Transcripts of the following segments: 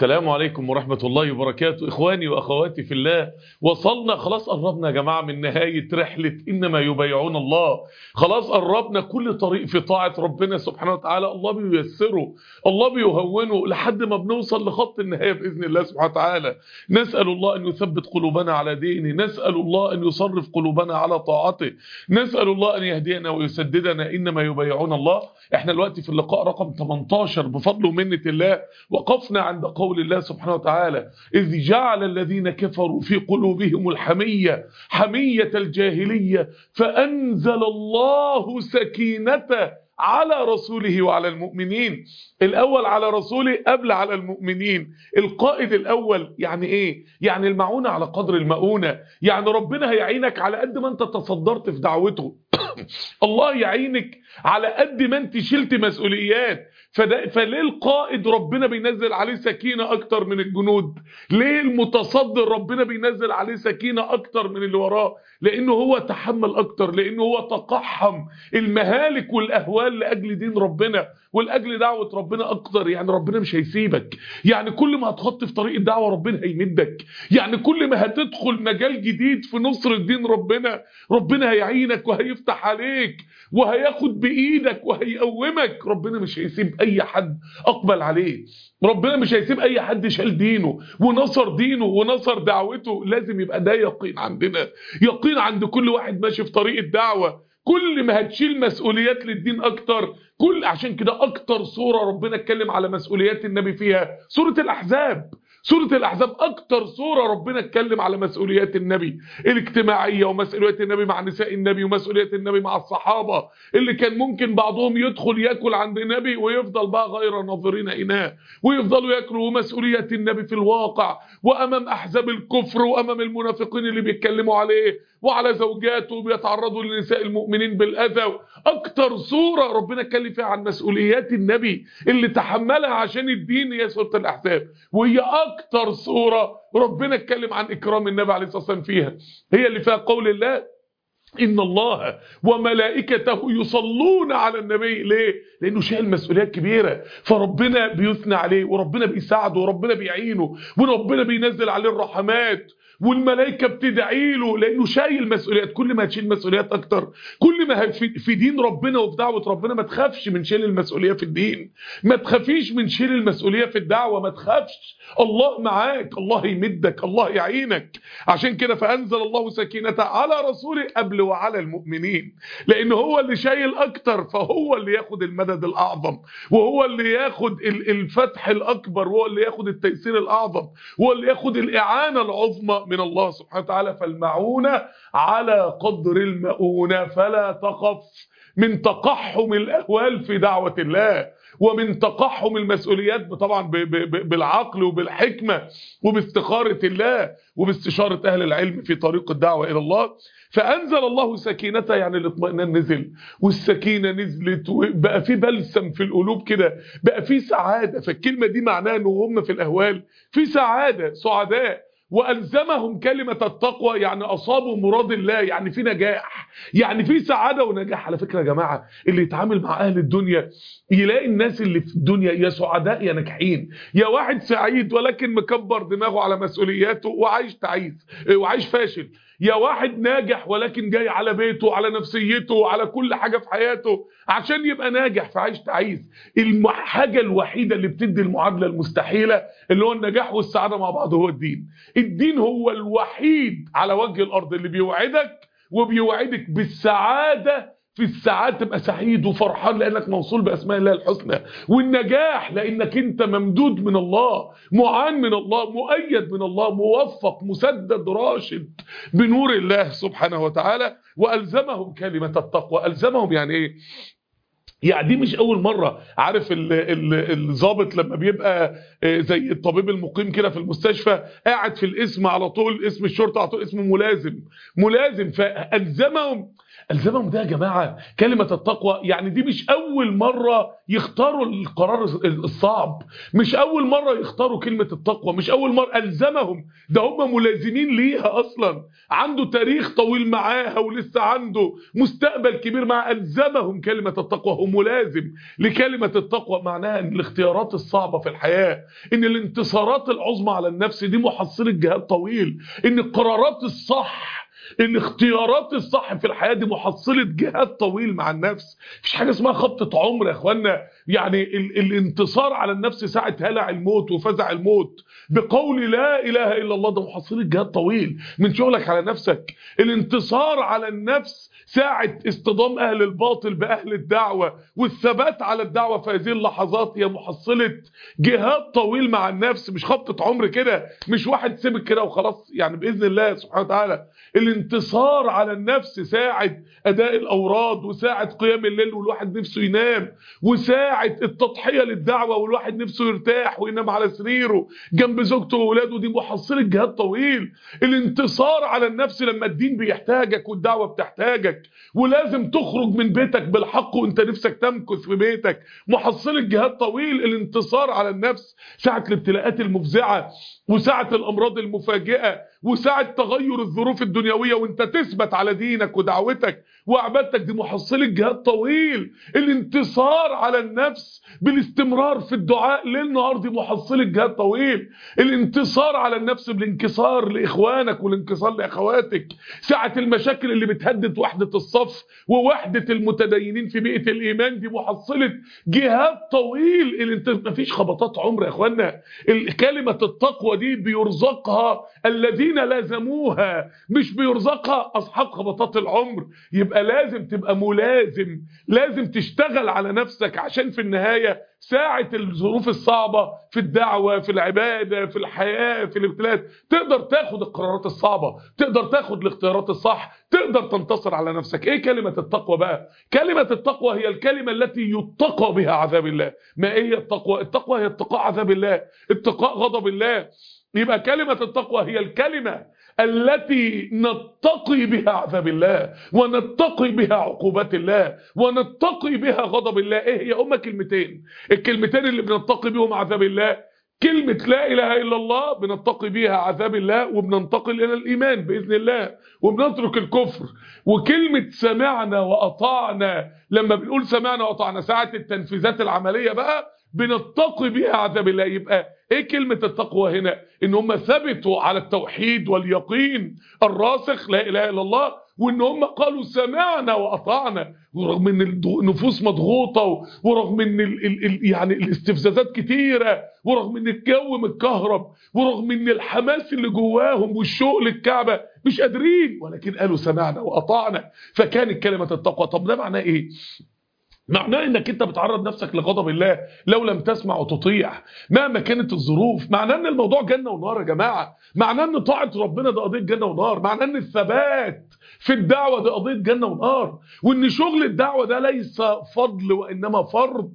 السلام عليكم ورحمة الله وبركاته. إخواني وأخواتي في الله وصلنا خلاص قربنا يا جماعة من نهاية رحلة إنما يبايعون الله. خلاص قربنا كل طريق في طاعة ربنا سبحانه وتعالى. الله بييسره الله بيهونه لحد ما بنوصل لخط النهاية بإذن الله سبحانه وتعالى. نسأل الله أن يثبت قلوبنا على دينه. نسأل الله أن يصرف قلوبنا على طاعته. نسأل الله أن يهدينا ويسددنا إنما يبايعون الله. إحنا دلوقتي في اللقاء رقم 18 بفضل ومنة الله وقفنا عند قول الله سبحانه وتعالى إذ جعل الذين كفروا في قلوبهم الحمية حمية الجاهلية فأنزل الله سكينته على رسوله وعلى المؤمنين. الأول على رسوله قبل على المؤمنين. القائد الأول يعني إيه؟ يعني المعونة على قدر المؤونة يعني ربنا هيعينك على قد ما أنت تصدرت في دعوته. الله يعينك على قد ما أنت شلت مسؤوليات. فده فليه القائد ربنا بينزل عليه سكينة أكتر من الجنود؟ ليه المتصدر ربنا بينزل عليه سكينة أكتر من اللي وراه؟ لأنه هو تحمل أكتر لأنه هو تقحم المهالك والأهوال لأجل دين ربنا. ولأجل دعوة ربنا أكتر يعني ربنا مش هيسيبك. يعني كل ما هتخط في طريق الدعوة ربنا هيمدك. يعني كل ما هتدخل مجال جديد في نصر دين ربنا ربنا هيعينك وهيفتح عليك وهياخد بإيدك وهيقومك. ربنا مش هيسيب أي حد أقبل عليه. ربنا مش هيسيب أي حد شال دينه ونصر دينه ونصر دعوته. لازم يبقى ده يقين عندنا. يقين عند كل واحد ماشي في طريق الدعوة. كل ما هتشيل مسؤوليات للدين أكتر كل عشان كده أكتر صورة ربنا اتكلم على مسؤوليات النبي فيها. سورة الأحزاب سورة الأحزاب أكتر سورة ربنا اتكلم على مسؤوليات النبي. الاجتماعية ومسؤوليات النبي مع نساء النبي ومسؤوليات النبي مع الصحابة. اللي كان ممكن بعضهم يدخل ياكل عند النبي ويفضل بقى غير ناظرين إناه ويفضلوا ياكلوا ومسؤوليات النبي في الواقع. وأمام أحزاب الكفر وأمام المنافقين اللي بيتكلموا عليه. وعلى زوجاته بيتعرضوا لنساء المؤمنين بالأذى. أكتر سورة ربنا اتكلم فيها عن مسؤوليات النبي اللي تحملها عشان الدين هي سورة الأحزاب. وهي أكتر سورة ربنا اتكلم عن إكرام النبي عليه الصلاة والسلام فيها. هي اللي فيها قول الله إن الله وملائكته يصلون على النبي. ليه؟ لأنه شايل مسؤوليات كبيرة. فربنا بيثنى عليه وربنا بيساعده وربنا بيعينه وربنا بينزل عليه الرحمات. والملائكة بتدعي له لأنه شايل مسؤوليات. كل ما هتشيل مسؤوليات أكتر كل ما في دين ربنا وفي دعوة ربنا ما تخافش من شيل المسؤولية في الدين. ما تخافيش من شيل المسؤولية في الدعوة ما تخافش الله معاك الله يمدك الله يعينك. عشان كده فأنزل الله سكينته على رسوله قبل وعلى المؤمنين. لأن هو اللي شايل أكتر فهو اللي ياخد المدد الأعظم وهو اللي ياخد الفتح الأكبر وهو اللي ياخد التيسير الأعظم وهو اللي ياخد الإعانة العظمى من الله سبحانه وتعالى. فالمعونة على قدر المؤونة فلا تخف من تقحم الأهوال في دعوة الله. ومن تقحم المسؤوليات طبعا بالعقل وبالحكمة وباستخارة الله وباستشارة أهل العلم في طريق الدعوة إلى الله. فأنزل الله سكينته يعني الاطمئنان نزل والسكينة نزلت وبقى في بلسم في القلوب كده بقى في سعادة. فالكلمة دي معناها أنه هم في الأهوال في سعادة سعداء. وألزمهم كلمة التقوى يعني أصابوا مراد الله يعني في نجاح يعني في سعادة ونجاح. على فكرة يا جماعة اللي يتعامل مع أهل الدنيا يلاقي الناس اللي في الدنيا يا سعداء يا ناجحين. يا واحد سعيد ولكن مكبر دماغه على مسؤولياته وعايش تعيس وعايش فاشل. يا واحد ناجح ولكن جاي على بيته وعلى نفسيته وعلى كل حاجة في حياته. عشان يبقى ناجح فعايش تعيس. الحاجة الوحيدة اللي بتدي المعادلة المستحيلة اللي هو النجاح والسعادة مع بعض هو الدين. الدين هو الوحيد على وجه الأرض اللي بيوعدك وبيوعدك بالسعادة في السعادة تبقى سعيد وفرحان لأنك موصول بأسماء الله الحسنى. والنجاح لأنك أنت ممدود من الله معان من الله مؤيد من الله موفق مسدد راشد بنور الله سبحانه وتعالى. وألزمهم كلمة التقوى. ألزمهم يعني إيه؟ يعني دي مش أول مرة. عارف الضابط لما بيبقى زي الطبيب المقيم كده في المستشفى قاعد في الاسم على طول اسم الشرطة على طول اسمه ملازم ملازم فألزمهم الزمهم ده يا جماعة كلمة التقوى يعني دي مش أول مرة يختاروا القرار الصعب مش أول مرة يختاروا كلمة التقوى مش أول مرة ألزمهم. ده هم ملازمين ليها أصلا. عنده تاريخ طويل معاها ولسه عنده مستقبل كبير معاها ألزمهم كلمة التقوى. هم ملازم لكلمة التقوى. معناها إن الاختيارات الصعبة في الحياة إن الانتصارات العظمى على النفس دي محصلة جهاد طويل إن القرارات الصح الاختيارات الصح في الحياة دي محصلة جهاد طويل مع النفس. مفيش حاجة اسمها خبطة عمر يا إخوانا. يعني ال الانتصار على النفس ساعة هلع الموت وفزع الموت بقول لا إله إلا الله ده محصلة جهاد طويل. من شغلك على نفسك. الانتصار على النفس ساعة اصطدام أهل الباطل بأهل الدعوة والثبات على الدعوة في هذه اللحظات هي محصلة جهاد طويل مع النفس مش خبطة عمر كده مش واحد سيبك كده وخلاص. يعني بإذن الله سبحانه وتعالى الانتصار على النفس ساعة أداء الأوراد وساعة قيام الليل والواحد نفسه ينام وساعة التضحية للدعوة والواحد نفسه يرتاح وينام على سريره جنب زوجته وولاده دي محصلة جهاد طويل. الانتصار على النفس لما الدين بيحتاجك والدعوة بتحتاجك. ولازم تخرج من بيتك بالحق وانت نفسك تمكث في بيتك. محصلة جهاد طويل الانتصار على النفس ساعة الابتلاءات المفزعة وساعة الأمراض المفاجئة. وساعة تغير الظروف الدنيوية وانت تثبت على دينك ودعوتك وعبادتك دي محصلة جهاد طويل. الانتصار على النفس بالاستمرار في الدعاء ليل نهار دي محصلة جهاد طويل. الانتصار على النفس بالانكسار لإخوانك والانكسار لأخواتك. ساعة المشاكل اللي بتهدد وحدة الصف ووحدة المتدينين في بيئة الإيمان دي محصلة جهاد طويل. مفيش خبطات عمر يا إخوانا. كلمة التقوى دي بيرزقها الذين لازموها مش بيرزقها أصحاب خبطات العمر. يبقى لازم تبقى ملازم لازم تشتغل على نفسك عشان في النهاية ساعة الظروف الصعبة في الدعوة في العبادة في الحياة في الابتلاءات تقدر تاخد القرارات الصعبة تقدر تاخد الاختيارات الصح تقدر تنتصر على نفسك. إيه كلمة التقوى بقى؟ كلمة التقوى هي الكلمة التي يتقى بها عذاب الله. ما إيه التقوى؟ التقوى هي اتقاء عذاب الله اتقاء غضب الله. يبقى كلمة التقوى هي الكلمة التي نتقي بها عذاب الله ونتقي بها عقوبات الله ونتقي بها غضب الله. إيه هي؟ هما كلمتين. الكلمتين اللي بنتقي بهم عذاب الله. كلمة لا إله إلا الله بنتقي بيها عذاب الله وبننتقل إلى الإيمان بإذن الله وبنترك الكفر. وكلمة سمعنا وأطعنا لما بنقول سمعنا وأطعنا ساعة التنفيذات العملية بقى بنتقي بيها عذاب الله. يبقى إيه كلمة التقوى هنا؟ إن هم ثبتوا على التوحيد واليقين الراسخ لا إله إلا الله وإن هم قالوا سمعنا وأطعنا ورغم إن النفوس مضغوطة ورغم إن ال ال ال يعني الاستفزازات كتيرة ورغم إن الجو متكهرب ورغم إن الحماس اللي جواهم والشوق للكعبة مش قادرين ولكن قالوا سمعنا وأطعنا. فكانت كلمة التقوى. طب ده معناه إيه؟ معناه إنك أنت بتعرض نفسك لغضب الله لو لم تسمع وتطيع. مهما كانت الظروف معناه إن الموضوع جنة ونار يا جماعة. معناه إن طاعة ربنا ده قضية جنة ونار. معناه إن الثبات في الدعوة ده قضية جنة ونار وإن شغل الدعوة ده ليس فضل وإنما فرض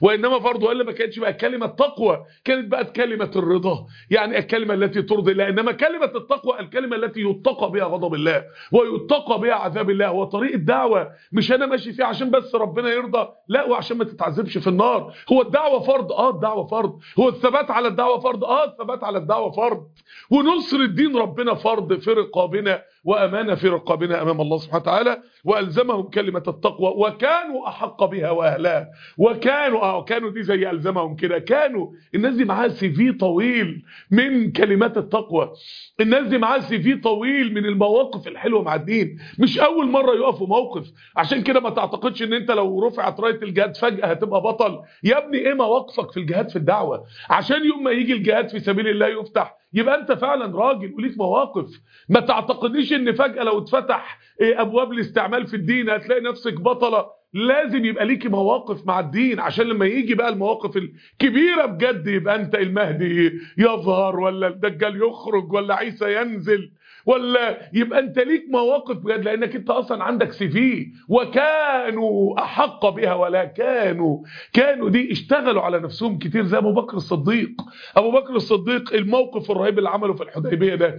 وإنما فرض وإلا ما كانتش بقى كلمة تقوى كانت بقت كلمة الرضا. يعني الكلمة التي ترضي الله؟ إنما كلمة التقوى الكلمة التي يتقى بها غضب الله ويتقى بها عذاب الله. هو طريق الدعوة مش أنا ماشي فيه عشان بس ربنا يرضى لا وعشان ما تتعذبش في النار. هو الدعوة فرض آه الدعوة فرض. هو الثبات على الدعوة فرض آه الثبات على الدعوة فرض. ونصر الدين ربنا فرض في رقابنا وأمانة في رقابنا أمام الله سبحانه وتعالى وألزمهم كلمة التقوى وكانوا أحق بها وأهلها وكانوا آه كانوا دي زي ألزمهم كده. كانوا الناس دي معاها CV طويل من كلمات التقوى. الناس دي معاها CV طويل من المواقف الحلوة مع الدين. مش أول مرة يقفوا موقف. عشان كده ما تعتقدش إن أنت لو رفعت راية الجهاد فجأة هتبقى بطل. يا ابني إيه مواقفك في الجهاد في الدعوة؟ عشان يوم ما يجي الجهاد في سبيل الله يفتح يبقى انت فعلا راجل وليك مواقف. ما تعتقدنيش إن فجأة لو اتفتح أبواب الاستعمال في الدين هتلاقي نفسك بطلة. لازم يبقى ليكي مواقف مع الدين عشان لما يجي بقى المواقف الكبيرة بجد يبقى انت المهدي يظهر ولا الدجال يخرج ولا عيسى ينزل. ولا يبقى انت ليك مواقف بجد لانك انت أصلا عندك سي في وكانوا أحق بها ولا كانوا كانوا دي اشتغلوا على نفسهم كتير زي أبو بكر الصديق. أبو بكر الصديق الموقف الرهيب اللي عمله في الحديبية ده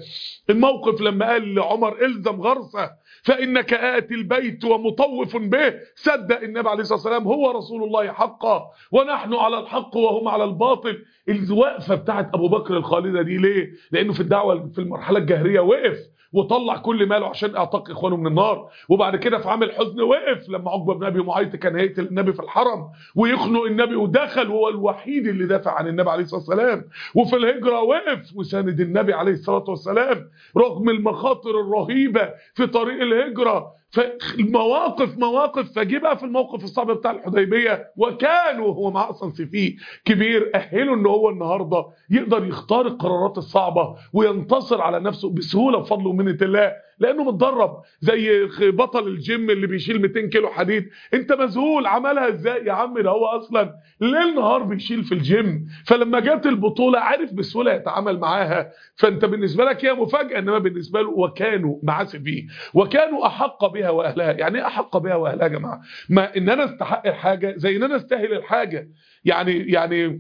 الموقف لما قال لعمر إلزم غرسة فإنك آتي البيت ومطوف به. صدق النبي عليه الصلاة والسلام هو رسول الله حقا. ونحن على الحق وهم على الباطل. الوقفة بتاعت أبو بكر الخالدة دي ليه؟ لأنه في الدعوة في المرحلة الجهريه وقف. وطلع كل ماله عشان اعتق اخوانه من النار. وبعد كده في عام الحزن وقف لما عقبه بن ابي معيط كان هيقتل النبي في الحرم ويخنق النبي ودخل هو الوحيد اللي دافع عن النبي عليه الصلاة والسلام. وفي الهجرة وقف وساند النبي عليه الصلاة والسلام رغم المخاطر الرهيبة في طريق الهجرة. فالمواقف مواقف فجه بقى في الموقف الصعب بتاع الحديبية وكانوا هو معاه أصلا سيفيه كبير اهله إن هو النهارده يقدر يختار القرارات الصعبة وينتصر على نفسه بسهولة بفضل ومنة الله. لأنه متدرب زي بطل الجيم اللي بيشيل 200 كيلو حديد. أنت مذهول عملها إزاي؟ يا عم ده هو أصلا ليل نهار بيشيل في الجيم. فلما جت البطولة عارف بسهولة يتعامل معاها. فأنت بالنسبة لك هي مفاجأة إنما بالنسبة له وكانوا معاه فيه. وكانوا أحق بها وأهلها. يعني إيه أحق بها وأهلها يا جماعة؟ ما إن أنا أستحق الحاجة زي إن أنا أستاهل الحاجة. يعني يعني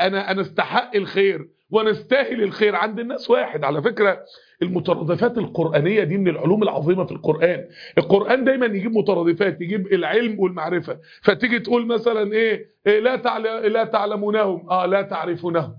أنا أنا أستحق الخير. وأنا استاهل الخير عند الناس. واحد على فكرة المترادفات القرآنية دي من العلوم العظيمة في القرآن. القرآن دايما يجيب مترادفات يجيب العلم والمعرفة. فتيجي تقول مثلا إيه, إيه لا تعلم لا تعلمونهم. آه لا تعرفونهم.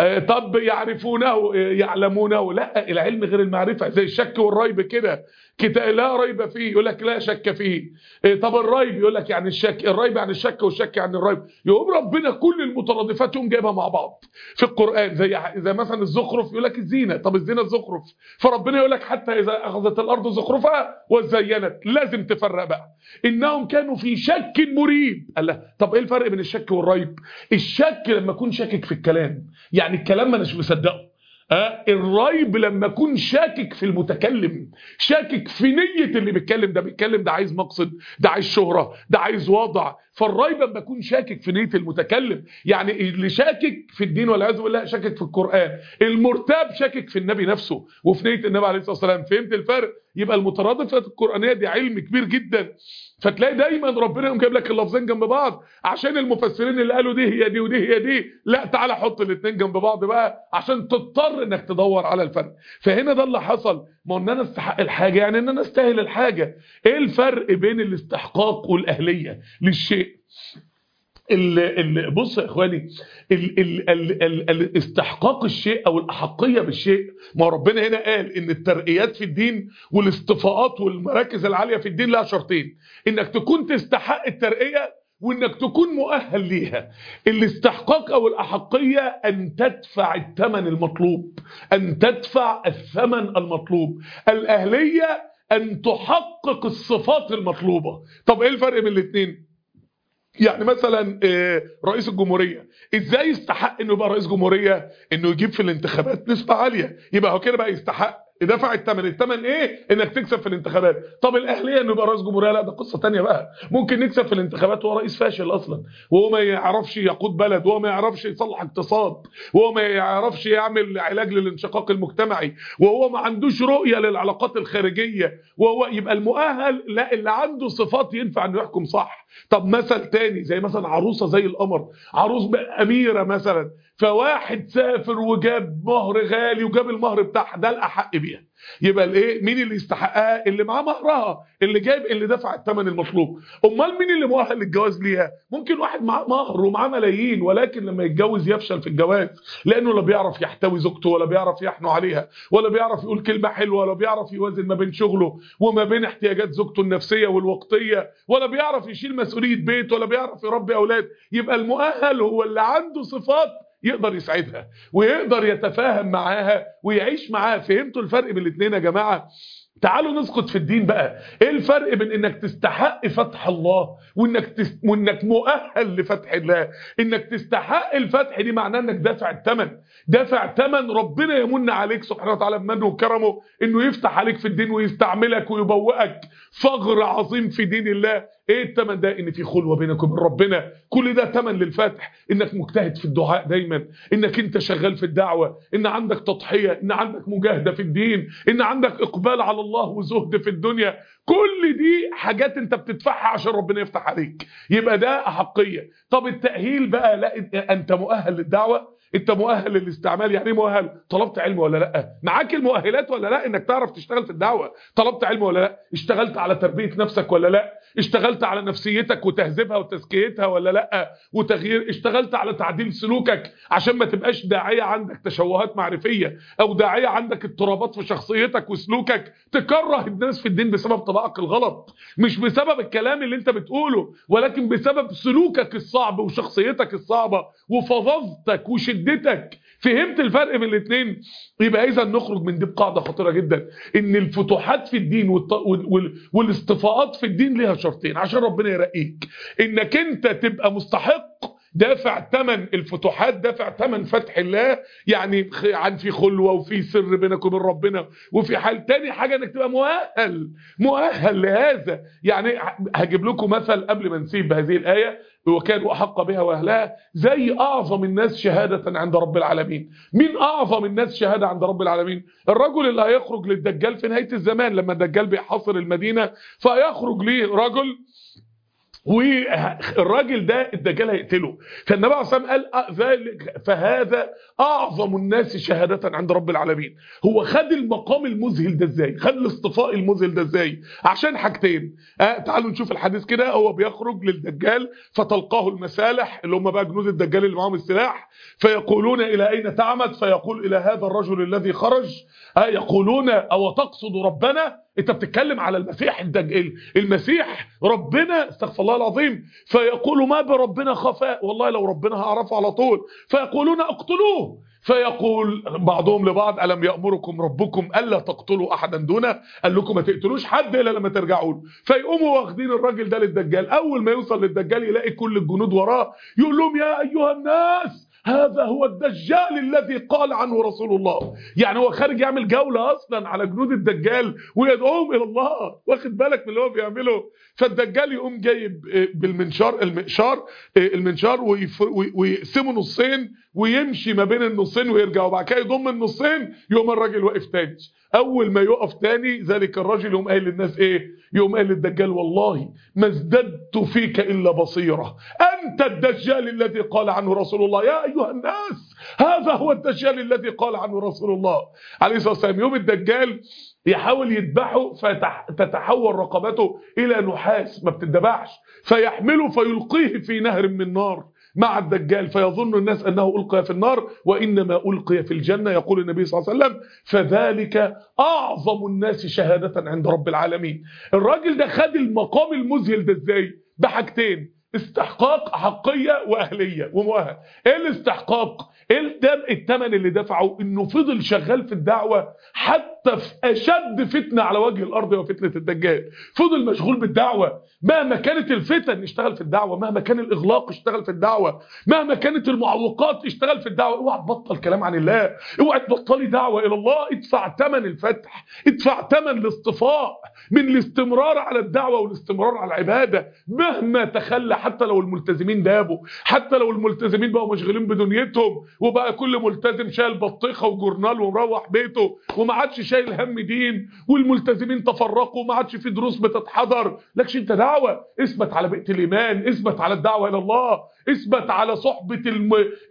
آه طب يعرفونه يعلمونه. لا العلم غير المعرفة زي الشك والريب كده. كتاب لا ريب فيه يقول لك لا شك فيه. إيه طب الريب؟ يقول لك يعني الشك الريب عن الشك والشك عن الريب. يقوم ربنا كل المترادفات يقوم جايبها مع بعض في القرآن. زي زي مثلا الزخرف يقول لك الزينة. طب الزينة الزخرف؟ فربنا يقول لك حتى إذا أخذت الأرض زخرفها وزينت. لازم تفرق بقى. إنهم كانوا في شك مريب. قال له طب إيه الفرق بين الشك والريب؟ الشك لما أكون شاكك في الكلام. يعني الكلام ما أناش مصدقه؟ الريب لما اكون شاكك في المتكلم شاكك في نية اللي بيتكلم ده بيتكلم ده عايز مقصد ده عايز شهرة ده عايز وضع فالريب لما اكون شاكك في نية المتكلم. يعني اللي شاكك في الدين والعياذ بالله شاكك في القرآن. المرتاب شاكك في النبي نفسه وفي نية النبي عليه الصلاة والسلام. فهمت الفرق؟ يبقى المترادفات القرآنية دي علم كبير جدا. فتلاقي دايما ربنا يقوم جايب لك اللفظين جنب بعض. عشان المفسرين اللي قالوا دي هي دي ودي هي دي لا تعالى حط الاثنين جنب بعض بقى عشان تضطر إنك تدور على الفرق. فهنا ده اللي حصل. ما إن أنا أستحق الحاجة يعني إن أنا أستاهل الحاجة. إيه الفرق بين الاستحقاق والأهلية للشيء؟ ال ال بص يا إخواني ال ال ال ال ال استحقاق الشيء أو الأحقية بالشيء ما ربنا هنا قال إن الترقيات في الدين والاستفاءات والمراكز العالية في الدين لها شرطين. إنك تكون تستحق الترقية وإنك تكون مؤهل ليها. الاستحقاق أو الأحقية أن تدفع الثمن المطلوب أن تدفع الثمن المطلوب. الأهلية أن تحقق الصفات المطلوبة. طب إيه الفرق بين الاثنين يعني مثلا رئيس الجمهورية. إزاي يستحق إنه يبقى رئيس جمهورية؟ إنه يجيب في الانتخابات نسبة عالية. يبقى هو كده بقى يستحق. دفع الثمن الثمن إيه؟ إنك تكسب في الانتخابات. طب الاهليه إنه يبقى رئيس جمهورية؟ لا ده قصة تانية بقى. ممكن نكسب في الانتخابات وهو رئيس فاشل أصلا. وهو ما يعرفش يقود بلد وهو ما يعرفش يصلح اقتصاد وهو ما يعرفش يعمل علاج للانشقاق المجتمعي وهو ما عندوش رؤية للعلاقات الخارجية وهو يبقى المؤهل لا اللي عنده صفات ينفع إنه يحكم صح. طب مثل تاني زي مثلا عروسة زي القمر. عروس أميرة مثلا. فواحد سافر وجاب مهر غالي وجاب المهر بتاعها ده الأحق بيها. يبقى الإيه؟ مين اللي يستحقها؟ اللي معاه مهرها اللي جايب اللي دفع الثمن المطلوب. أمال مين اللي مؤهل للجواز ليها؟ ممكن واحد معاه مهر ومعاه ملايين ولكن لما يتجوز يفشل في الجواز لأنه لا بيعرف يحتوي زوجته ولا بيعرف يحنو عليها ولا بيعرف يقول كلمة حلوة ولا بيعرف يوازن ما بين شغله وما بين احتياجات زوجته النفسية والوقتية ولا بيعرف يشيل مسؤولية بيت ولا بيعرف يربي أولاد. يبقى المؤهل هو اللي عنده صفات يقدر يساعدها ويقدر يتفاهم معاها ويعيش معاها. فهمتوا الفرق بين الاثنين يا جماعة؟ تعالوا نسقط في الدين بقى. إيه الفرق بين إنك تستحق فتح الله وإنك تست... وإنك مؤهل لفتح الله؟ إنك تستحق الفتح دي معناه إنك دافع الثمن دافع ثمن ربنا يمن عليك سبحانه وتعالى بمنه وكرمه إنه يفتح عليك في الدين ويستعملك ويبوئك فغر عظيم في دين الله. إيه الثمن ده ان في خلوة بينك وبين ربنا؟ كل ده ثمن للفتح إنك مجتهد في الدعاء دايما. إنك أنت شغال في الدعوة. إن عندك تضحية. إن عندك مجاهدة في الدين. إن عندك إقبال على الله وزهد في الدنيا. كل دي حاجات أنت بتدفعها عشان ربنا يفتح عليك. يبقى ده أحقية. طب التأهيل بقى لا أنت مؤهل للدعوة؟ أنت مؤهل للاستعمال؟ يعني إيه مؤهل؟ طلبت علم ولا لأ؟ معاك المؤهلات ولا لأ؟ إنك تعرف تشتغل في الدعوة. طلبت علم ولا لأ؟ اشتغلت على تربية نفسك ولا لأ؟ اشتغلت على نفسيتك وتهذيبها وتزكيتها ولا لأ؟ وتغيير اشتغلت على تعديل سلوكك عشان ما تبقاش داعية عندك تشوهات معرفية أو داعية عندك اضطرابات في شخصيتك وسلوكك تكره الناس في الدين بسبب طبائعك الغلط. مش بسبب الكلام اللي انت بتقوله ولكن بسبب سلوكك الصعب وشخصيتك الصعبة وفظاظتك وشدتك. فهمت الفرق بين الاثنين يبقى إذا نخرج من دي بقاعدة خطيرة جدا. إن الفتوحات في الدين. والاصطفاءات في الدين ليها شرطين عشان ربنا يرقيك. إنك أنت تبقى مستحق دافع ثمن الفتوحات دافع ثمن فتح الله يعني عن في خلوة وفي سر بينك وبين ربنا وفي حال تاني حاجة إنك تبقى مؤهل مؤهل لهذا. يعني هجيب لكم مثل قبل ما نسيب هذه الآية. وكانوا أحق بها وأهلها زي أعظم الناس شهادة عند رب العالمين. مين أعظم الناس شهادة عند رب العالمين؟ الرجل اللي هيخرج للدجال في نهاية الزمان لما الدجال بيحاصر المدينة فيخرج ليه رجل والراجل ده الدجال هيقتله. فالنبي عليه الصلاة والسلام قال ذلك فهذا أعظم الناس شهادة عند رب العالمين. هو خد المقام المذهل ده إزاي؟ خد الاصطفاء المذهل ده إزاي؟ عشان حاجتين. آه تعالوا نشوف الحديث كده. هو بيخرج للدجال فتلقاه المسالح اللي هم بقى جنود الدجال اللي معاهم السلاح فيقولون إلى أين تعمد؟ فيقول إلى هذا الرجل الذي خرج. آه يقولون أو تقصد ربنا انت بتتكلم على المسيح الدجال المسيح ربنا استغفر الله العظيم فيقول ما بربنا خفاء والله لو ربنا هعرفه على طول فيقولون اقتلوه. فيقول بعضهم لبعض ألم يأمركم ربكم ألا تقتلوا أحدا دونه؟ قال لكم ما تقتلوش حد إلا لما ترجعوا له فيقوموا واخدين الراجل ده للدجال. أول ما يوصل للدجال يلاقي كل الجنود وراه يقول لهم يا أيها الناس هذا هو الدجال الذي قال عنه رسول الله. يعني هو خارج يعمل جولة أصلا على جنود الدجال ويدعوهم إلى الله. واخد بالك من اللي هو بيعمله؟ فالدجال يقوم جايب بالمنشار المنشار المنشار ويقسمه نصين ويمشي ما بين النصين ويرجع وبعد كده يضم النصين يقوم الراجل واقف تاني. أول ما يقف تاني ذلك الرجل يقوم قايل للناس إيه؟ يقوم قايل للدجال والله ما ازددت فيك إلا بصيرة. أنت الدجال الذي قال عنه رسول الله. يا أيها الناس هذا هو الدجال الذي قال عنه رسول الله. عليه الصلاة والسلام يوم الدجال يحاول يذبحه فتتحول رقبته إلى نحاس ما بتدبحش فيحمله فيلقيه في نهر من نار مع الدجال فيظن الناس أنه ألقي في النار وإنما ألقي في الجنة يقول النبي صلى الله عليه وسلم. فذلك أعظم الناس شهادة عند رب العالمين. الراجل ده خد المقام المذهل ده إزاي؟ بحاجتين. استحقاق حقية وأهلية ومؤهل. إيه الاستحقاق؟ إيه الثمن اللي دفعه إنه فضل شغال في الدعوة حتى في أشد فتنة على وجه الأرض وفتنة الدجال. فضل مشغول بالدعوة. مهما كانت الفتن اشتغل في الدعوة. مهما كان الإغلاق اشتغل في الدعوة. مهما كانت المعوقات اشتغل في الدعوة. اوعى تبطل كلام عن الله. اوعى تبطلي دعوة إلى الله. ادفع ثمن الفتح. ادفع ثمن الاصطفاء من الاستمرار على الدعوة والاستمرار على العبادة. مهما تخلى حتى لو الملتزمين دابوا حتى لو الملتزمين بقوا مشغولين بدنيتهم وبقى كل ملتزم شايل بطيخة وجورنال ومروح بيته وما عادش شايل هم دين والملتزمين تفرقوا وما عادش في دروس بتتحضر. لكش انت دعوة؟ اثبت على بيئة الإيمان اثبت على الدعوة إلى الله اثبت على صحبة.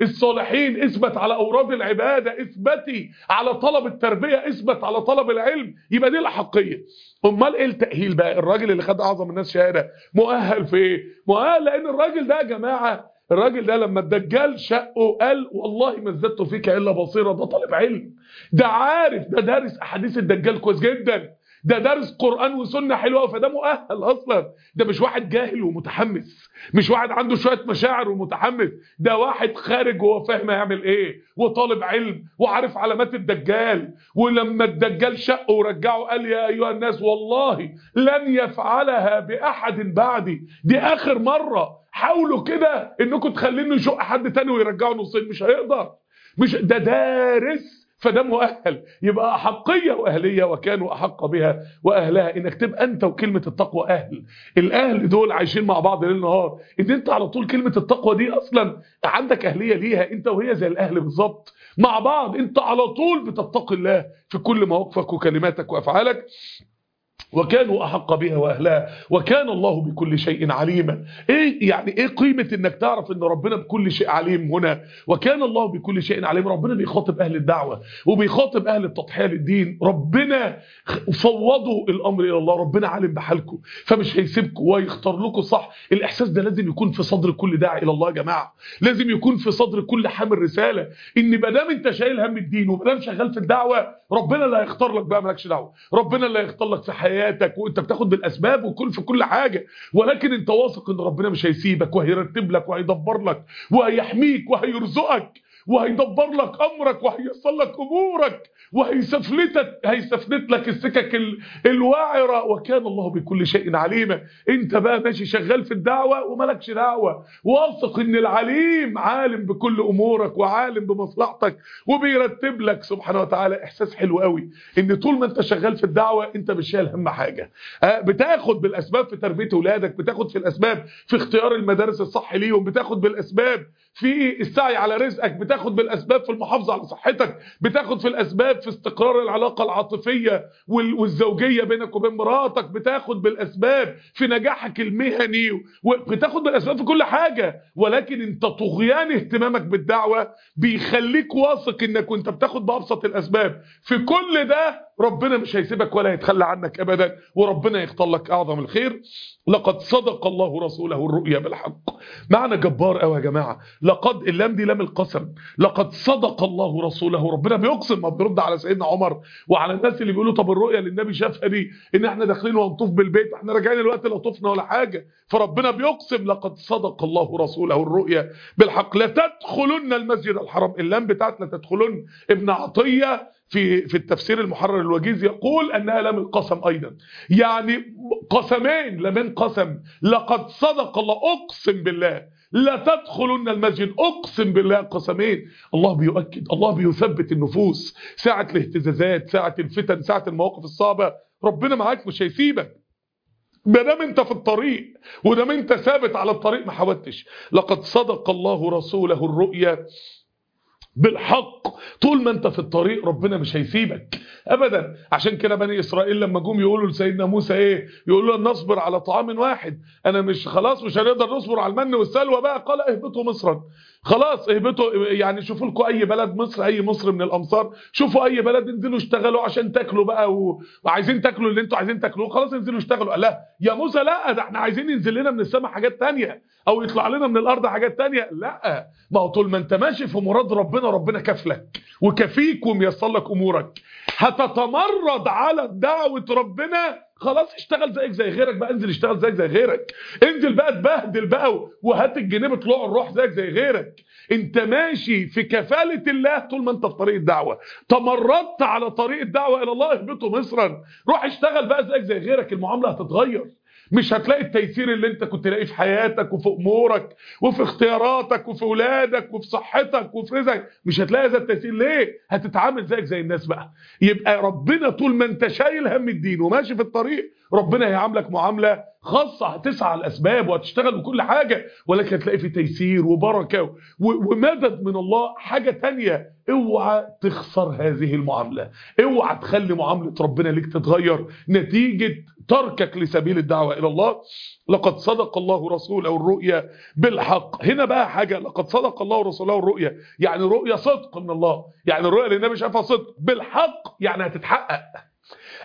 الصالحين اثبت على أوراد العبادة اثبتي على طلب التربية اثبت على طلب العلم. يبقى دي الأحقية. امال إيه التأهيل بقى؟ الراجل اللي خد اعظم الناس شهادة مؤهل في إيه؟ مؤهل لأن الراجل ده يا جماعة الراجل ده لما الدجال شقه قال والله ما ازددت فيك الا بصيرة ده طالب علم ده عارف ده دارس احاديث الدجال كويس جدا. ده دارس قرآن وسنة حلوة فده مؤهل أصلا. ده مش واحد جاهل ومتحمس مش واحد عنده شوية مشاعر ومتحمس. ده واحد خارج وهو فاهم هيعمل إيه وطالب علم وعارف علامات الدجال. ولما الدجال شقه ورجعه قال يا أيها الناس والله لن يفعلها بأحد بعدي. دي آخر مرة. حاولوا كده إنكم تخلينه يشق حد تاني ويرجعه نصين مش هيقدر. مش ده دارس فده مؤهل. يبقى أحقية وأهلية وكانوا أحق بها وأهلها. إنك تبقى أنت وكلمة التقوى أهل. الأهل دول عايشين مع بعض ليل نهار. إن أنت على طول كلمة التقوى دي أصلا عندك أهلية ليها. أنت وهي زي الأهل بالظبط. مع بعض أنت على طول بتتقي الله في كل مواقفك وكلماتك وأفعالك. وكانوا أحق بها وأهلها وكان الله بكل شيء عليما. إيه يعني إيه قيمة إنك تعرف إن ربنا بكل شيء عليم هنا؟ وكان الله بكل شيء عليم. ربنا بيخاطب أهل الدعوة وبيخاطب أهل التضحية للدين. ربنا فوضوا الأمر إلى الله. ربنا عالم بحالكم. فمش هيسيبكم ويختار لكم صح. الإحساس ده لازم يكون في صدر كل داعي إلى الله يا جماعة. لازم يكون في صدر كل حامل رسالة. إن ما دام أنت شايل هم الدين وما دام شغال في الدعوة ربنا اللي هيختار لك بقى مالكش دعوة. ربنا اللي هيختار لك في حياتك وانت بتاخد بالأسباب وكل في كل حاجة. ولكن انت واثق إن ربنا مش هيسيبك وهيرتب لك وهيدبر لك وهيحميك وهيرزقك. وهيدبر لك أمرك وهيصل لك أمورك وهيسفلتك هيسفلت لك السكك ال... الواعرة. وكان الله بكل شيء عليما. أنت بقى ماشي شغال في الدعوة ومالكش دعوة. واثق إن العليم عالم بكل أمورك وعالم بمصلحتك وبيرتب لك. سبحانه وتعالى إحساس حلو قوي إن طول ما أنت شغال في الدعوة أنت مش شايل هم حاجة. آه بتاخد بالأسباب في تربية أولادك بتاخد في الأسباب في اختيار المدارس الصح ليهم بتاخد بالأسباب في السعي على رزقك بتاخد بالأسباب في المحافظة على صحتك بتاخد في الأسباب في استقرار العلاقة العاطفية والزوجية بينك وبين مراتك بتاخد بالأسباب في نجاحك المهني وبتاخد بالأسباب في كل حاجة. ولكن انت طغيان اهتمامك بالدعوة بيخليك واثق انك وانت بتاخد بأبسط الأسباب. في كل ده ربنا مش هيسيبك ولا يتخلى عنك ابدا وربنا يختار لك أعظم الخير. لقد صدق الله رسوله الرؤيا بالحق. معنى جبار قوي يا جماعة. لقد اللام دي لام القسم. لقد صدق الله رسوله. ربنا بيقسم ما بيرد على سيدنا عمر وعلى الناس اللي بيقولوا طب الرؤيا اللي النبي شافها دي إن إحنا داخلين وهنطوف بالبيت. إحنا راجعين الوقت لا طفنا ولا حاجة. فربنا بيقسم. لقد صدق الله رسوله. الرؤيا بالحق. لا تدخلن المسجد الحرام. اللام بتاعت لا تدخلن. ابن عطية في في التفسير المحرر الوجيز يقول أنها لام القسم أيضا. يعني قسمين لمن قسم لقد صدق الله أقسم بالله. لا تدخلن المسجد أقسم بالله. قسمين. الله بيؤكد الله بيثبت النفوس. ساعة الاهتزازات ساعة الفتن ساعة المواقف الصعبة. ربنا معاك مش هيسيبك. ما دام انت في الطريق ودام انت ثابت على الطريق ما حاولتش. لقد صدق الله رسوله الرؤيا. بالحق. طول ما انت في الطريق ربنا مش هيسيبك. ابدا. عشان كده بني إسرائيل لما جم يقولوا لسيدنا موسى إيه؟ يقولوا له نصبر على طعام واحد. أنا مش خلاص مش هنقدر نصبر على المن والسلوى بقى. قال اهبطوا مصرا. خلاص اهبطوا. يعني شوفوا لكم أي بلد مصر أي مصر من الأمصار. شوفوا أي بلد انزلوا اشتغلوا عشان تاكلوا بقى و... وعايزين تاكلوا اللي أنتوا عايزين تاكلوه. خلاص انزلوا اشتغلوا. لا. يا موسى لا. ده إحنا عايزين ينزل لنا من السماء حاجات تانية. أو يطلع لنا من الأرض حاجات تانية. لا. ما هو طول ما انت ماشي في مراد ربنا ربنا كفلك وكفيك وميسر لك أمورك. هتتمرد على دعوة ربنا. خلاص اشتغل زيك زي غيرك بقى انزل اشتغل زيك زي غيرك. انزل بقى تبهدل بقى وهات الجنيه بطلوع الروح زيك زي غيرك. انت ماشي في كفالة الله طول ما انت في طريق الدعوة. تمردت على طريق الدعوة إلى الله اهبطوا مصرا. روح اشتغل بقى زيك زي غيرك المعاملة هتتغير. مش هتلاقي التيسير اللي انت كنت لاقيه في حياتك وفي أمورك وفي اختياراتك وفي اولادك وفي صحتك وفي رزقك. مش هتلاقي هذا التيسير. ليه؟ هتتعامل زيك زي الناس بقى. يبقى ربنا طول ما انت شايل هم الدين وماشي في الطريق ربنا هيعاملك معاملة خاصة هتسعى الأسباب وهتشتغل بكل حاجة ولكن هتلاقي في تيسير وبركة ومدد من الله. حاجة تانية اوعى تخسر هذه المعاملة. اوعى تخلي معاملة ربنا ليك تتغير. نتيجة تركك لسبيل الدعوة إلى الله. لقد صدق الله رسوله الرؤيا بالحق. هنا بقى حاجة. لقد صدق الله رسوله الرؤيا. يعني رؤيا صدق من الله. يعني الرؤيا اللي النبي شافها صدق. بالحق يعني هتتحقق.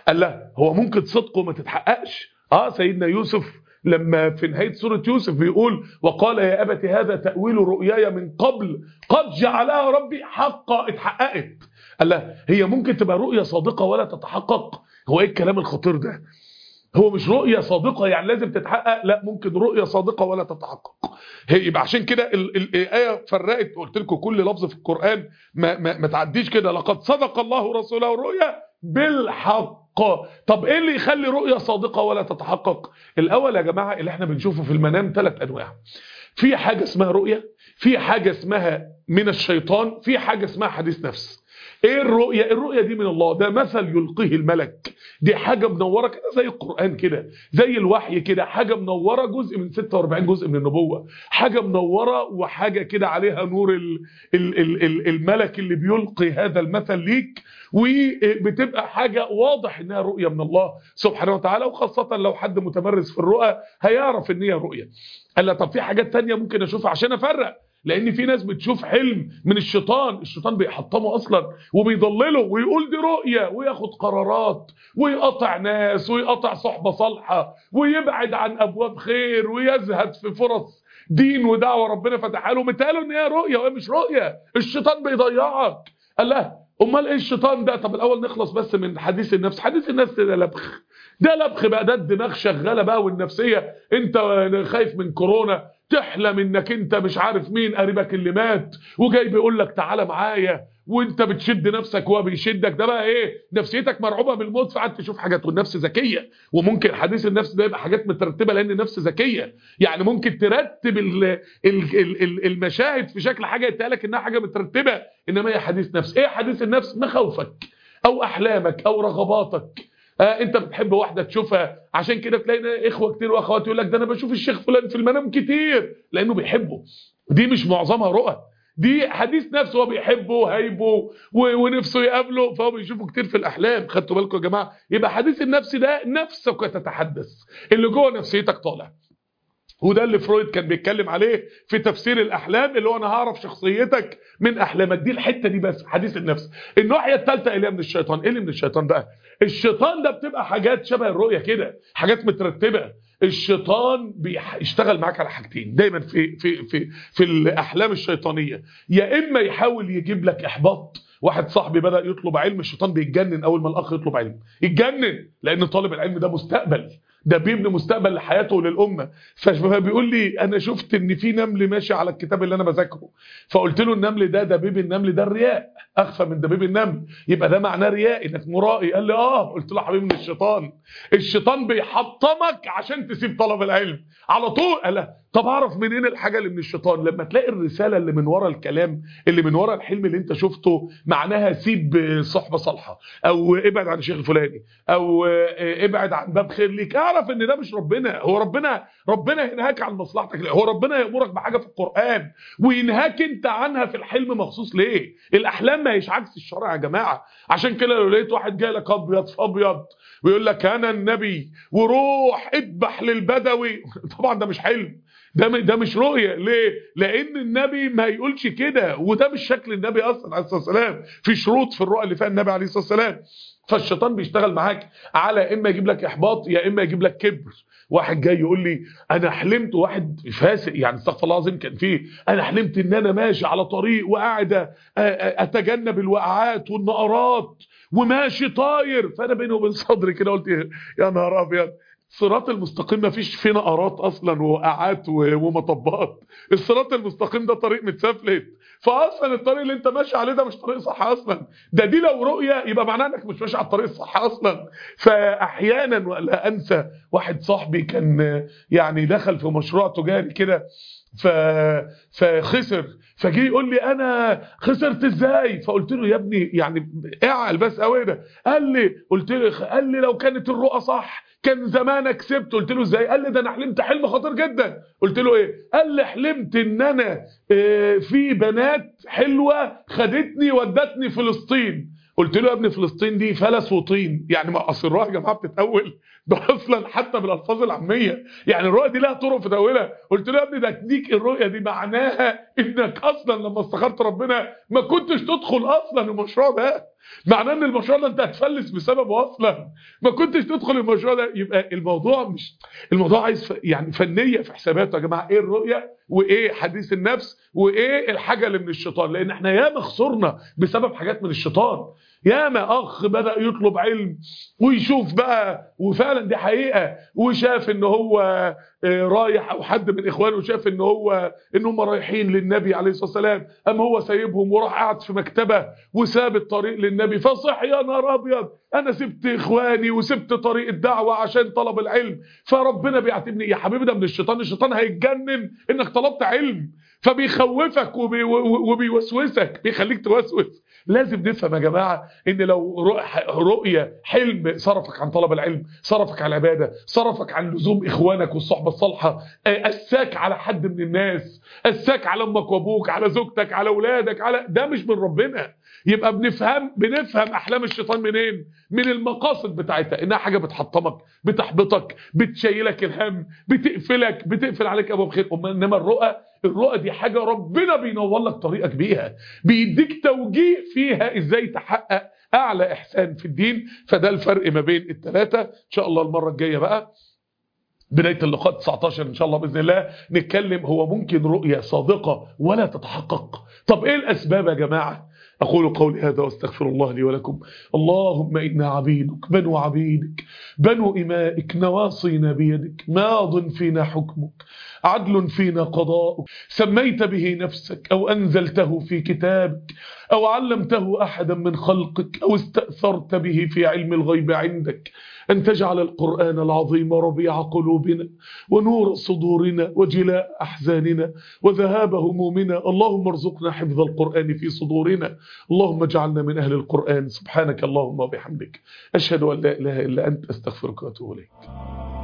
قال لا هو ممكن صدقه ما تتحققش. آه سيدنا يوسف لما في نهاية سورة يوسف بيقول وقال يا أبت هذا تأويل رؤياي من قبل. قد جعلها ربي حقا. اتحققت. قال لا هي ممكن تبقى رؤية صادقة ولا تتحقق. هو إيه الكلام الخطير ده؟ هو مش رؤية صادقة يعني لازم تتحقق لا ممكن رؤية صادقة ولا تتحقق. يبقى عشان كده الآية فرقت قلت لكم كل لفظ في القرآن ما, ما, ما تعديش كده. لقد صدق الله رسوله الرؤيا بالحق. طب إيه اللي يخلي رؤية صادقة ولا تتحقق؟ الأول يا جماعة اللي إحنا بنشوفه في المنام ثلاث أنواع. في حاجة اسمها رؤية في حاجة اسمها من الشيطان في حاجة اسمها حديث نفس. إيه الرؤية؟ الرؤية دي من الله. ده مثل يلقيه الملك. دي حاجة منورة كده زي القرآن كده زي الوحي كده. حاجة منورة جزء من 46 جزء من النبوة. حاجة منورة وحاجة كده عليها نور ال ال ال ال الملك اللي بيلقي هذا المثل ليك. وبتبقى حاجة واضح إنها رؤية من الله سبحانه وتعالى. وخاصة لو حد متمرس في الرؤى هيعرف إن هي رؤية. قال طب في حاجات تانية ممكن أشوفها عشان أفرق؟ لأن في ناس بتشوف حلم من الشيطان الشيطان بيحطمه أصلا وبيضلله ويقول دي رؤية وياخد قرارات ويقطع ناس ويقطع صحبة صالحة ويبعد عن أبواب خير ويزهد في فرص دين ودعوة ربنا فتحها له. متقالوا إن هي رؤية وهي مش رؤية الشيطان بيضيعك. قال لا. أمال إيه الشيطان ده؟ طب الأول نخلص بس من حديث النفس. حديث النفس ده لبخ. ده لبخ بقى ده الدماغ شغالة بقى والنفسية. انت خايف من كورونا تحلم انك انت مش عارف مين قريبك اللي مات وجاي بيقول لك تعالى معايا وانت بتشد نفسك وهو بيشدك. ده بقى إيه؟ نفسيتك مرعوبة من الموت فقعدت تشوف حاجات والنفس ذكية. وممكن حديث النفس ده يبقى حاجات مترتبة لأن النفس ذكية. يعني ممكن ترتب ال ال ال المشاهد في شكل حاجة يتقال لك إنها حاجة مترتبة إنما هي حديث نفس. إيه حديث النفس؟ مخاوفك أو أحلامك أو رغباتك. آه انت بتحب واحدة تشوفها. عشان كده تلاقي إخوة كتير واخوات يقول لك ده أنا بشوف الشيخ فلان في المنام كتير لأنه بيحبه. دي مش معظمها رؤى. دي حديث نفس هو بيحبه وهيبه ونفسه يقابله فهو بيشوفه كتير في الأحلام. خدتوا بالكم يا جماعة؟ يبقى حديث النفس ده نفسك تتحدث. اللي جوه نفسيتك طالع. وده اللي فرويد كان بيتكلم عليه في تفسير الأحلام اللي هو أنا هعرف شخصيتك من أحلامك. دي الحتة دي بس حديث النفس. الناحية الثالثه اللي من الشيطان؟ إيه اللي من الشيطان بقى؟ الشيطان ده بتبقى حاجات شبه الرؤية كده حاجات مترتبة. الشيطان بيشتغل معاك على حاجتين دايما في في في في الأحلام الشيطانية. يا إما يحاول يجيب لك إحباط. واحد صاحبي بدأ يطلب علم الشيطان بيتجنن أول ما الاخ يطلب علم. يتجنن لأن طالب العلم ده مستقبل. ده بيبني مستقبل لحياته وللأمة. فبيقول لي أنا شفت إن في نمل ماشي على الكتاب اللي أنا بذاكره. فقلت له النمل ده دبيب النمل ده الرياء. أخفى من دبيب النمل. يبقى ده معناه رياء إنك مرائي. قال لي آه. قلت له حبيبي من الشيطان. الشيطان بيحطمك عشان تسيب طلب العلم. على طول قال طب أعرف منين الحاجة اللي من الشيطان؟ لما تلاقي الرسالة اللي من ورا الكلام اللي من ورا الحلم اللي أنت شفته معناها سيب صحبة صالحة أو ابعد عن الشيخ الفلاني أو ابعد عن باب خير ليك. أعرف إن ده مش ربنا. هو ربنا ربنا ينهاك عن مصلحتك. هو ربنا يأمرك بحاجة في القرآن وينهاك أنت عنها في الحلم مخصوص ليه؟ الأحلام ما هيش عكس الشرع يا جماعة. عشان كده لو لقيت واحد جاي لك أبيض في أبيض ويقول لك أنا النبي وروح اذبح للبدوي. طبعا ده مش حلم. ده ده مش رؤية. ليه؟ لأن النبي ما يقولش كده وده مش شكل النبي أصلا عليه الصلاة والسلام. في شروط في الرؤى اللي فيها النبي عليه الصلاة والسلام. فالشيطان بيشتغل معاك على إما يجيب لك إحباط يا إما يجيب لك كبر. واحد جاي يقول لي أنا حلمت واحد فاسق يعني استغفر الله العظيم كان فيه أنا حلمت إن أنا ماشي على طريق وقاعد أتجنب الوقعات والنقرات وماشي طاير. فأنا بيني وبين صدري كده قلت يا نهار أبيض. الصراط المستقيم ما فيش فيه نقرات أصلا ووقعات ومطبات الصراط المستقيم ده طريق متسفلت. فاصلا الطريق اللي أنت ماشي عليه ده مش طريق صح أصلا. ده دي لو رؤية يبقى معناه إنك مش ماشي على الطريق الصح أصلا. فاحيانا ولا أنسى واحد صاحبي كان يعني دخل في مشروع تجاري كده. فخسر. فجي يقول لي أنا خسرت إزاي؟ فقلت له يا ابني يعني اعقل بس قوي ده قال لي قلت له قال لي لو كانت الرؤى صح كان زمانك كسبت قلت له إزاي؟ قال لي ده أنا حلمت حلم خطير جدا. قلت له إيه؟ قال لي حلمت إن أنا آه في بنات حلوة خدتني ودتني فلسطين. قلت له يا ابني فلسطين دي فلس وطين. يعني ما أصل الرؤى يا جماعة بتتاول ده أصلا حتى بالالفاظ العامية. يعني الرؤيه دي لها طرق في تأويلها. قلت له يا ابني ده تديك الرؤية دي معناها إنك أصلا لما استخرت ربنا ما كنتش تدخل أصلا المشروع ده. معناه إن المشروع ده انت هتفلس بسببه أصلا ما كنتش تدخل المشروع ده يبقى الموضوع مش الموضوع عايز ف... يعني فنية في حساباته. يا جماعة إيه الرؤية؟ وإيه حديث النفس؟ وإيه الحاجة اللي من الشيطان؟ لأن إحنا ياما خسرنا بسبب حاجات من الشيطان. ياما أخ بدأ يطلب علم ويشوف بقى وفعلا دي حقيقة. وشاف إن هو رايح أو حد من إخوانه شاف إن هو إن هم رايحين للنبي عليه الصلاة والسلام. اما هو سايبهم وراح قاعد في مكتبة وساب الطريق للنبي. فصح يا نهار أبيض أنا سبت إخواني وسبت طريق الدعوة عشان طلب العلم. فربنا بيعاتبني يا حبيبي ده من الشيطان الشيطان هيتجنن إنك طلبت علم. فبيخوفك وبي وبيوسوسك بيخليك توسوس. لازم نفهم يا جماعة إن لو رؤية حلم صرفك عن طلب العلم صرفك عن العبادة صرفك عن لزوم إخوانك والصحبة الصالحة أساك على حد من الناس أساك على أمك وأبوك على زوجتك على أولادك على ده مش من ربنا. يبقى بنفهم بنفهم أحلام الشيطان منين؟ من المقاصد بتاعتها إنها حاجة بتحطمك بتحبطك بتشيلك الهم بتقفلك بتقفل عليك أبواب خير. إنما الرؤى الرؤى دي حاجة ربنا بينور لك طريقك بيها بيديك توجيه فيها إزاي تحقق أعلى إحسان في الدين. فده الفرق ما بين الثلاثه إن شاء الله المرة الجاية بقى بداية اللقاء 19 إن شاء الله بإذن الله نتكلم هو ممكن رؤية صادقة ولا تتحقق؟ طب إيه الأسباب يا جماعة؟ أقول قولي هذا وأستغفر الله لي ولكم. اللهم إنا عبيدك بنو عبيدك بنو إمائك نواصينا بيدك ماض فينا حكمك عدل فينا قضاؤك سميت به نفسك أو أنزلته في كتابك أو علمته أحدا من خلقك أو استأثرت به في علم الغيب عندك. أن تجعل القرآن العظيم ربيع قلوبنا ونور صدورنا وجلاء أحزاننا وذهاب همومنا اللهم ارزقنا حفظ القرآن في صدورنا. اللهم اجعلنا من أهل القرآن. سبحانك اللهم وبحمدك. أشهد أن لا إله إلا أنت. أستغفرك وأتوب إليك.